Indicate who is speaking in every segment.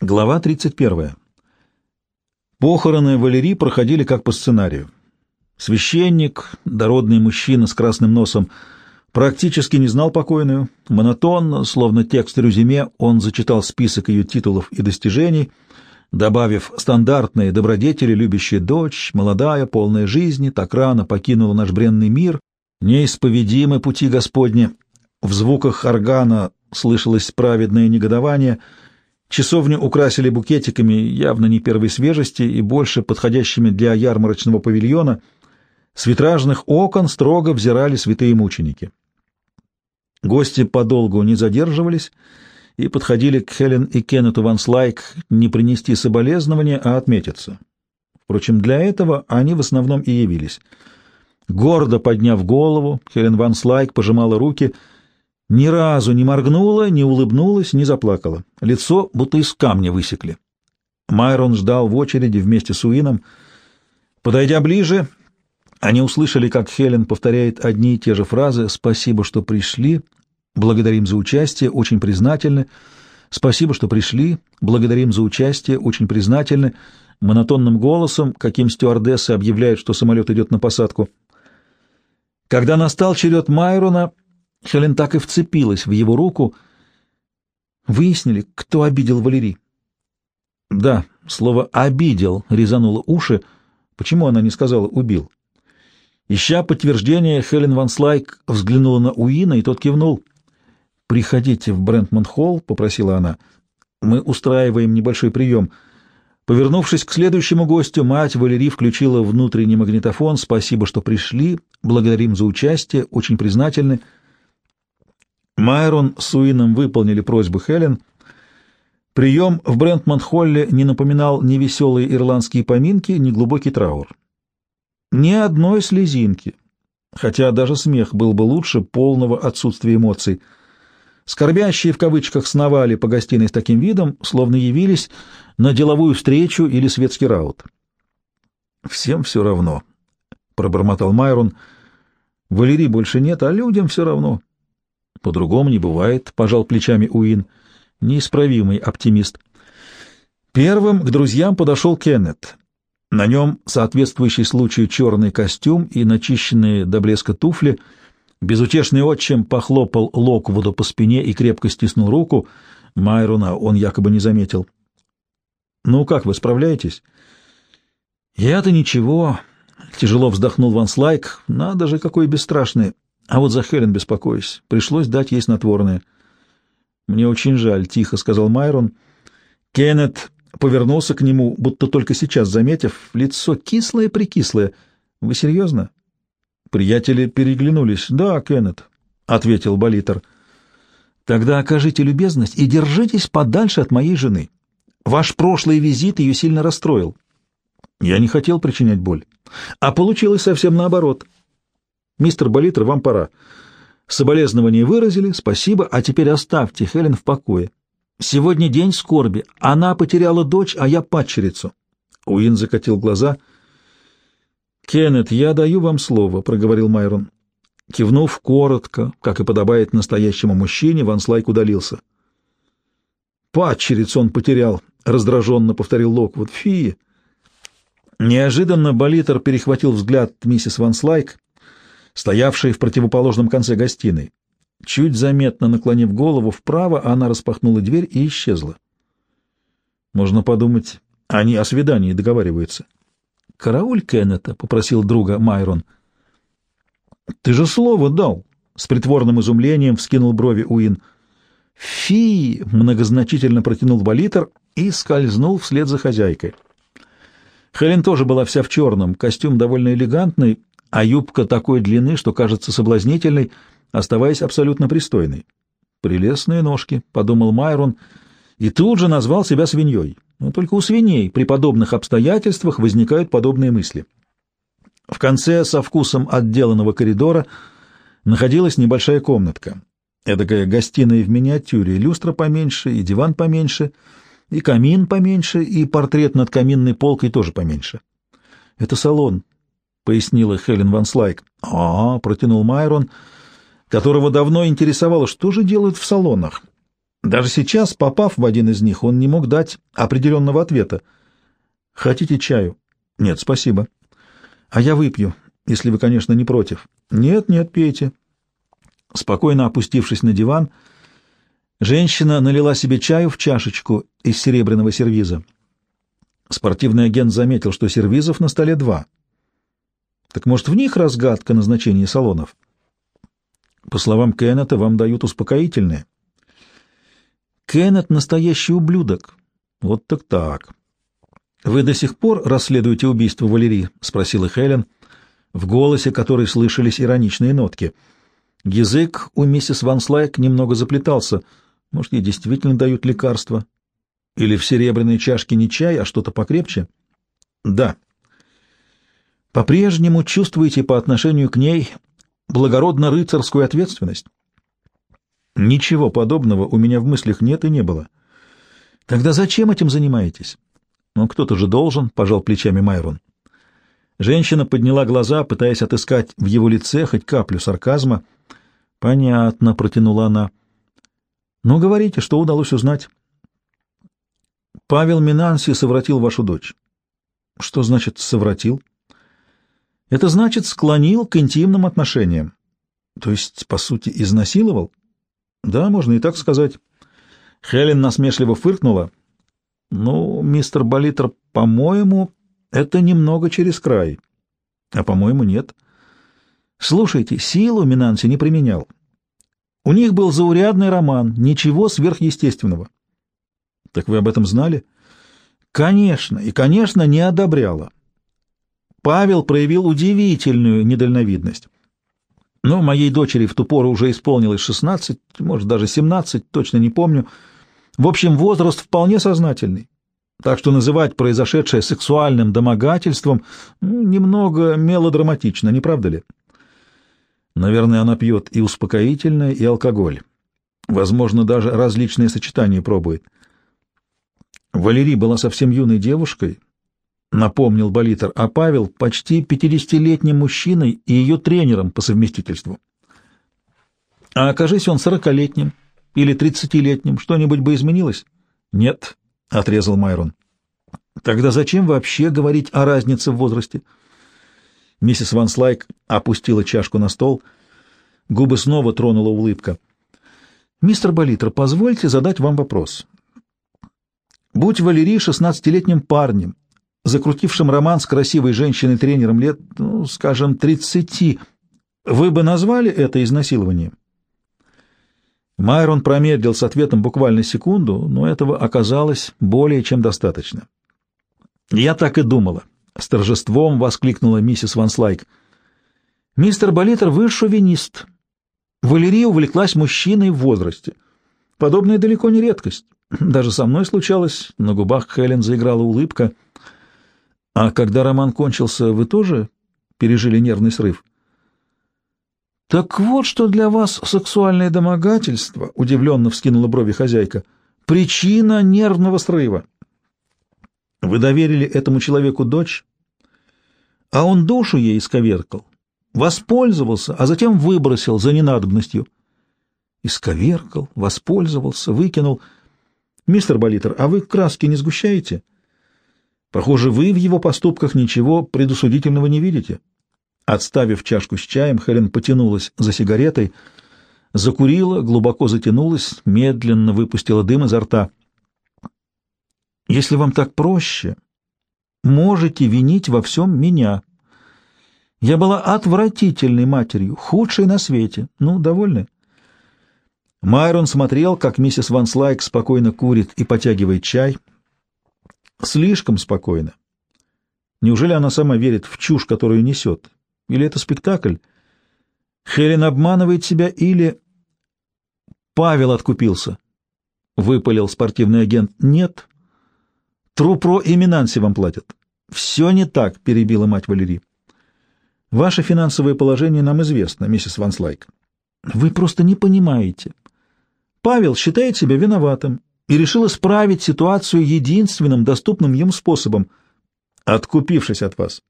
Speaker 1: Глава 31. Похороны Валерии проходили как по сценарию. Священник, дородный мужчина с красным носом, практически не знал покойную. Монотонно, словно текст резюме, он зачитал список ее титулов и достижений, добавив стандартные добродетели, любящая дочь, молодая, полная жизни, так рано покинула наш бренный мир, неисповедимы пути Господни. В звуках органа слышалось праведное негодование — Часовню украсили букетиками явно не первой свежести и больше подходящими для ярмарочного павильона. С витражных окон строго взирали святые мученики. Гости подолгу не задерживались и подходили к Хелен и Кеннету Ван Слайк не принести соболезнования, а отметиться. Впрочем, для этого они в основном и явились. Гордо подняв голову, Хелен Ван Слайк пожимала руки — ни разу не моргнула, не улыбнулась, не заплакала. Лицо будто из камня высекли. Майрон ждал в очереди вместе с Уином. Подойдя ближе, они услышали, как Хелен повторяет одни и те же фразы «Спасибо, что пришли», «Благодарим за участие», «Очень признательны», «Спасибо, что пришли», «Благодарим за участие», «Очень признательны», монотонным голосом, каким стюардессы объявляют, что самолет идет на посадку. Когда настал черед Майрона, Хелен так и вцепилась в его руку. Выяснили, кто обидел Валерий. Да, слово «обидел» резануло уши. Почему она не сказала «убил»? Ища подтверждение, Хелен Ван Слайк взглянула на Уина, и тот кивнул. «Приходите в Брентман-холл», — попросила она. «Мы устраиваем небольшой прием». Повернувшись к следующему гостю, мать Валерий включила внутренний магнитофон. «Спасибо, что пришли. Благодарим за участие. Очень признательны». Майрон с Уином выполнили просьбу Хелен. Прием в Брентман-Холле не напоминал ни веселые ирландские поминки, ни глубокий траур. Ни одной слезинки, хотя даже смех был бы лучше полного отсутствия эмоций. Скорбящие в кавычках сновали по гостиной с таким видом, словно явились на деловую встречу или светский раут. «Всем все равно», — пробормотал Майрон. «Валерий больше нет, а людям все равно». По-другому не бывает, — пожал плечами Уин, неисправимый оптимист. Первым к друзьям подошел Кеннет. На нем соответствующий случаю черный костюм и начищенные до блеска туфли. Безутешный отчим похлопал Локвуду по спине и крепко стиснул руку. Майруна он якобы не заметил. — Ну как, вы справляетесь? — Я-то ничего. Тяжело вздохнул Ван Слайк. — Надо же, какой бесстрашный. А вот за Хелен беспокоюсь. Пришлось дать ей снотворное. Мне очень жаль, — тихо сказал Майрон. Кеннет повернулся к нему, будто только сейчас заметив, лицо кислое-прикислое. Вы серьезно? Приятели переглянулись. Да, Кеннет, — ответил Болитер. Тогда окажите любезность и держитесь подальше от моей жены. Ваш прошлый визит ее сильно расстроил. Я не хотел причинять боль. А получилось совсем наоборот. Мистер Болитер, вам пора. Соболезнования выразили, спасибо, а теперь оставьте Хелен в покое. Сегодня день скорби. Она потеряла дочь, а я падчерицу. Уин закатил глаза. «Кеннет, я даю вам слово», — проговорил Майрон. Кивнув коротко, как и подобает настоящему мужчине, Ван Слайк удалился. «Падчерицу он потерял», — раздраженно повторил Локвуд. «Фи!» Неожиданно Болитер перехватил взгляд миссис Ван Слайк стоявшей в противоположном конце гостиной. Чуть заметно наклонив голову вправо, она распахнула дверь и исчезла. Можно подумать, они о свидании договариваются. — Карауль Кеннета, — попросил друга Майрон. — Ты же слово дал! — с притворным изумлением вскинул брови Уин. — Фи! — многозначительно протянул Болитер и скользнул вслед за хозяйкой. Хелен тоже была вся в черном, костюм довольно элегантный, а юбка такой длины, что кажется соблазнительной, оставаясь абсолютно пристойной. «Прелестные ножки», — подумал Майрон, и тут же назвал себя свиньей. Но только у свиней при подобных обстоятельствах возникают подобные мысли. В конце со вкусом отделанного коридора находилась небольшая комнатка. Эдакая гостиная в миниатюре, люстра поменьше, и диван поменьше, и камин поменьше, и портрет над каминной полкой тоже поменьше. Это салон, — пояснила Хелен Ван Слайк. «А, — протянул Майрон, которого давно интересовало, что же делают в салонах. Даже сейчас, попав в один из них, он не мог дать определенного ответа. «Хотите чаю?» «Нет, спасибо». «А я выпью, если вы, конечно, не против». «Нет, нет, пейте». Спокойно опустившись на диван, женщина налила себе чаю в чашечку из серебряного сервиза. Спортивный агент заметил, что сервизов на столе два. Так может, в них разгадка назначения салонов? По словам Кеннета, вам дают успокоительные. Кеннет — настоящий ублюдок. Вот так так. Вы до сих пор расследуете убийство Валерии? — спросила Хелен, в голосе которой слышались ироничные нотки. Язык у миссис Ван Слайк немного заплетался. Может, ей действительно дают лекарства? Или в серебряной чашке не чай, а что-то покрепче? Да. По-прежнему чувствуете по отношению к ней благородно-рыцарскую ответственность? Ничего подобного у меня в мыслях нет и не было. Тогда зачем этим занимаетесь? Ну, кто-то же должен, — пожал плечами Майрон. Женщина подняла глаза, пытаясь отыскать в его лице хоть каплю сарказма. «Понятно», — протянула она. «Ну, говорите, что удалось узнать?» «Павел Минанси совратил вашу дочь». «Что значит «совратил»?» «Это значит, склонил к интимным отношениям». «То есть, по сути, изнасиловал?» Да, можно и так сказать. Хелен насмешливо фыркнула. Ну, мистер Болитер, по-моему, это немного через край. А по-моему, нет. Слушайте, силу Минанси не применял. У них был заурядный роман, ничего сверхъестественного. Так вы об этом знали? Конечно, и, конечно, не одобряла. Павел проявил удивительную недальновидность. Но моей дочери в ту пору уже исполнилось 16, может, даже 17, точно не помню. В общем, возраст вполне сознательный. Так что называть произошедшее сексуальным домогательством ну, немного мелодраматично, не правда ли? Наверное, она пьет и успокоительное, и алкоголь. Возможно, даже различные сочетания пробует. Валерий была совсем юной девушкой, напомнил Болитер, а Павел почти пятидесятилетним мужчиной и ее тренером по совместительству. А окажись он сорокалетним или тридцатилетним, что-нибудь бы изменилось? Нет, — отрезал Майрон. Тогда зачем вообще говорить о разнице в возрасте? Миссис Ван Слайк опустила чашку на стол, губы снова тронула улыбка. «Мистер Болитер, позвольте задать вам вопрос. Будь Валерий шестнадцатилетним парнем, закрутившим роман с красивой женщиной-тренером лет, ну, скажем, тридцати, вы бы назвали это изнасилованием? Майрон промедлил с ответом буквально секунду, но этого оказалось более чем достаточно. «Я так и думала», — с торжеством воскликнула миссис Ван Слайк. «Мистер Болитер, вы шовинист. Валерия увлеклась мужчиной в возрасте. Подобное далеко не редкость. Даже со мной случалось». На губах Хелен заиграла улыбка — а когда роман кончился, вы тоже пережили нервный срыв? Так вот, что для вас сексуальное домогательство, удивленно вскинула брови хозяйка, причина нервного срыва. Вы доверили этому человеку дочь, а он душу ей исковеркал, воспользовался, а затем выбросил за ненадобностью. Исковеркал, воспользовался, выкинул. Мистер Болитер, а вы краски не сгущаете? — Похоже, вы в его поступках ничего предусудительного не видите. Отставив чашку с чаем, Хелен потянулась за сигаретой, закурила, глубоко затянулась, медленно выпустила дым изо рта. «Если вам так проще, можете винить во всем меня. Я была отвратительной матерью, худшей на свете. Ну, довольны?» Майрон смотрел, как миссис Ван Слайк спокойно курит и потягивает чай — Слишком спокойно. Неужели она сама верит в чушь, которую несет? Или это спектакль? Хелен обманывает себя или... Павел откупился. Выпалил спортивный агент. Нет. Трупро и Минанси вам платят. Все не так, перебила мать Валерий. Ваше финансовое положение нам известно, миссис Ванслайк. Вы просто не понимаете. Павел считает себя виноватым и решил исправить ситуацию единственным доступным ему способом, откупившись от вас,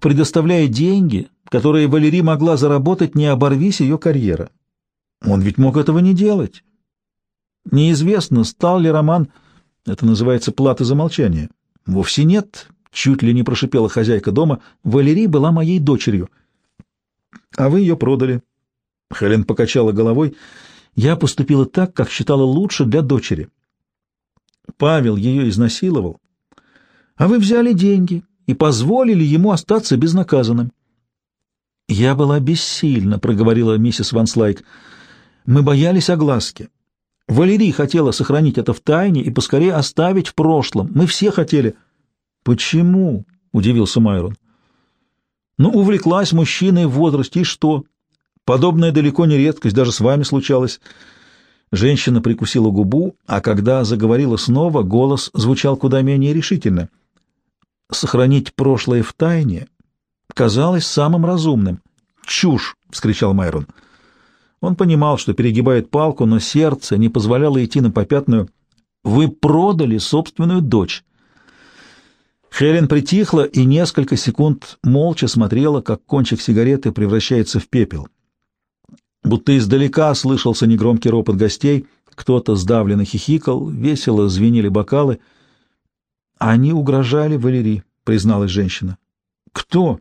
Speaker 1: предоставляя деньги, которые Валерий могла заработать, не оборвись ее карьера. Он ведь мог этого не делать. Неизвестно, стал ли роман, это называется плата за молчание. Вовсе нет, чуть ли не прошипела хозяйка дома, Валерий была моей дочерью. А вы ее продали. Хелен покачала головой. Я поступила так, как считала лучше для дочери. Павел ее изнасиловал, а вы взяли деньги и позволили ему остаться безнаказанным. «Я была бессильна», — проговорила миссис Ванслайк. «Мы боялись огласки. Валерий хотела сохранить это в тайне и поскорее оставить в прошлом. Мы все хотели». «Почему?» — удивился Майрон. «Ну, увлеклась мужчиной в возрасте, и что? Подобное далеко не редкость, даже с вами случалось». Женщина прикусила губу, а когда заговорила снова, голос звучал куда менее решительно. «Сохранить прошлое в тайне казалось самым разумным. «Чушь!» — вскричал Майрон. Он понимал, что перегибает палку, но сердце не позволяло идти на попятную. «Вы продали собственную дочь!» Хелен притихла и несколько секунд молча смотрела, как кончик сигареты превращается в пепел. Будто издалека слышался негромкий ропот гостей, кто-то сдавленно хихикал, весело звенели бокалы. «Они угрожали Валерии», — призналась женщина. «Кто?»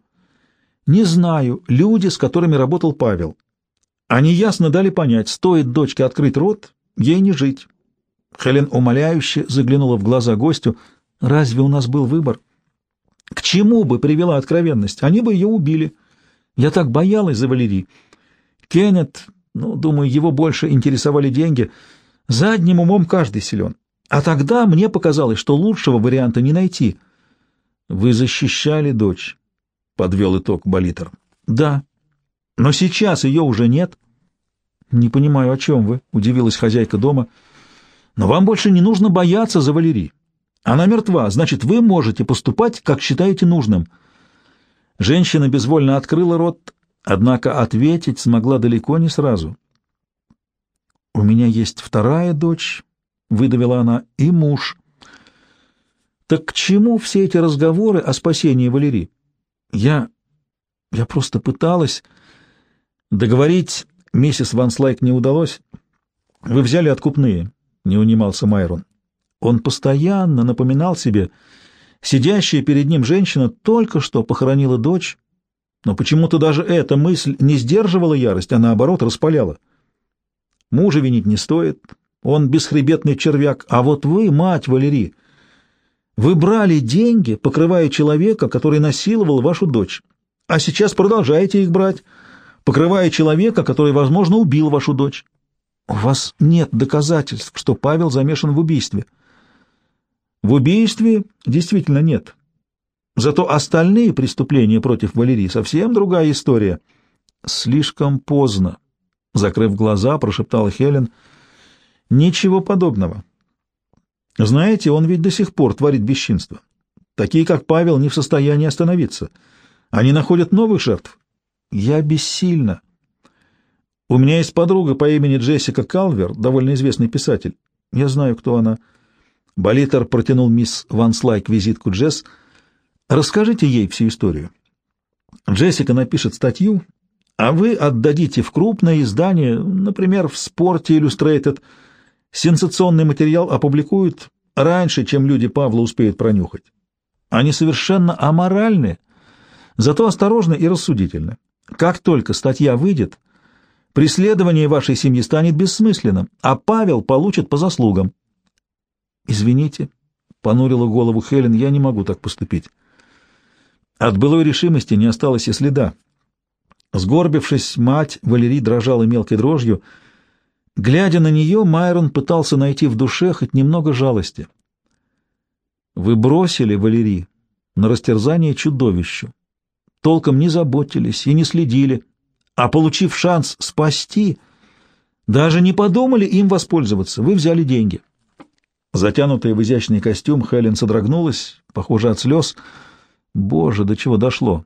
Speaker 1: Не знаю, люди, с которыми работал Павел. Они ясно дали понять, стоит дочке открыть рот, ей не жить. Хелен умоляюще заглянула в глаза гостю. Разве у нас был выбор? К чему бы привела откровенность? Они бы ее убили. Я так боялась за Валерий. Кеннет, ну, думаю, его больше интересовали деньги. Задним умом каждый силен. А тогда мне показалось, что лучшего варианта не найти. Вы защищали дочь. — подвел итог Болитер. — Да. Но сейчас ее уже нет. — Не понимаю, о чем вы, — удивилась хозяйка дома. — Но вам больше не нужно бояться за Валерий. Она мертва, значит, вы можете поступать, как считаете нужным. Женщина безвольно открыла рот, однако ответить смогла далеко не сразу. — У меня есть вторая дочь, — выдавила она, — и муж. — Так к чему все эти разговоры о спасении Валерии? Я... я просто пыталась... Договорить миссис Ван Слайк не удалось. Вы взяли откупные, — не унимался Майрон. Он постоянно напоминал себе, сидящая перед ним женщина только что похоронила дочь, но почему-то даже эта мысль не сдерживала ярость, а наоборот распаляла. Мужа винить не стоит, он бесхребетный червяк, а вот вы, мать Валерий, вы брали деньги, покрывая человека, который насиловал вашу дочь, а сейчас продолжаете их брать, покрывая человека, который, возможно, убил вашу дочь. У вас нет доказательств, что Павел замешан в убийстве. В убийстве действительно нет. Зато остальные преступления против Валерии совсем другая история. Слишком поздно, закрыв глаза, прошептала Хелен. Ничего подобного. Знаете, он ведь до сих пор творит бесчинство. Такие, как Павел, не в состоянии остановиться. Они находят новых жертв. Я бессильна. У меня есть подруга по имени Джессика Калвер, довольно известный писатель. Я знаю, кто она. Болитер протянул мисс Ван Слайк визитку Джесс. Расскажите ей всю историю. Джессика напишет статью, а вы отдадите в крупное издание, например, в «Спорте Иллюстрейтед», Сенсационный материал опубликуют раньше, чем люди Павла успеют пронюхать. Они совершенно аморальны, зато осторожны и рассудительны. Как только статья выйдет, преследование вашей семьи станет бессмысленным, а Павел получит по заслугам. «Извините», — понурила голову Хелен, — «я не могу так поступить». От былой решимости не осталось и следа. Сгорбившись, мать Валерий дрожала мелкой дрожью — Глядя на нее, Майрон пытался найти в душе хоть немного жалости. «Вы бросили, Валерий, на растерзание чудовищу. Толком не заботились и не следили, а, получив шанс спасти, даже не подумали им воспользоваться. Вы взяли деньги». Затянутая в изящный костюм, Хелен содрогнулась, похоже, от слез. Боже, до чего дошло!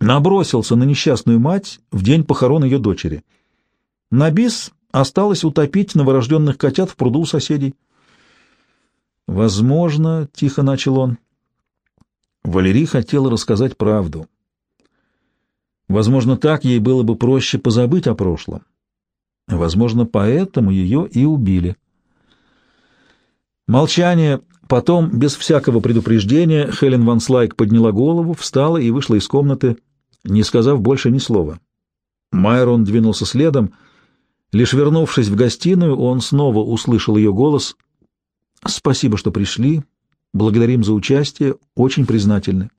Speaker 1: Набросился на несчастную мать в день похорон ее дочери. На бис Осталось утопить новорожденных котят в пруду у соседей. «Возможно, — тихо начал он, — Валерий хотела рассказать правду. Возможно, так ей было бы проще позабыть о прошлом. Возможно, поэтому ее и убили». Молчание. Потом, без всякого предупреждения, Хелен Ван Слайк подняла голову, встала и вышла из комнаты, не сказав больше ни слова. Майрон двинулся следом. Лишь вернувшись в гостиную, он снова услышал ее голос. «Спасибо, что пришли. Благодарим за участие. Очень признательны».